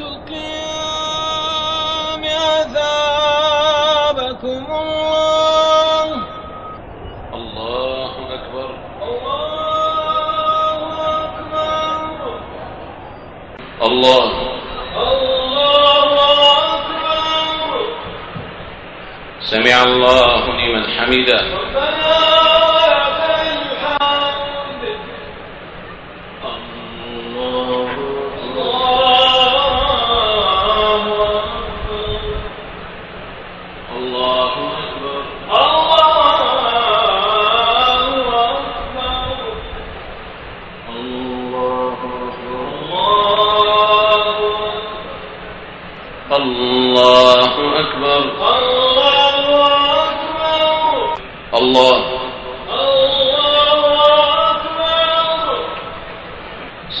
القيام أثابكم الله. الله أكبر. الله أكبر. الله. الله أكبر. سمع الله لمن حمده. ربنا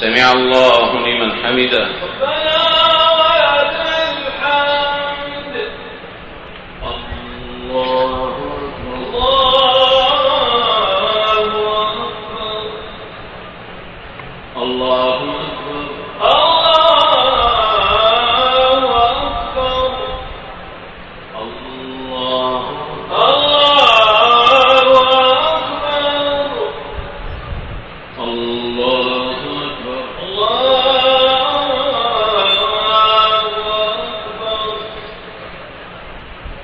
سمع الله لمن حمده.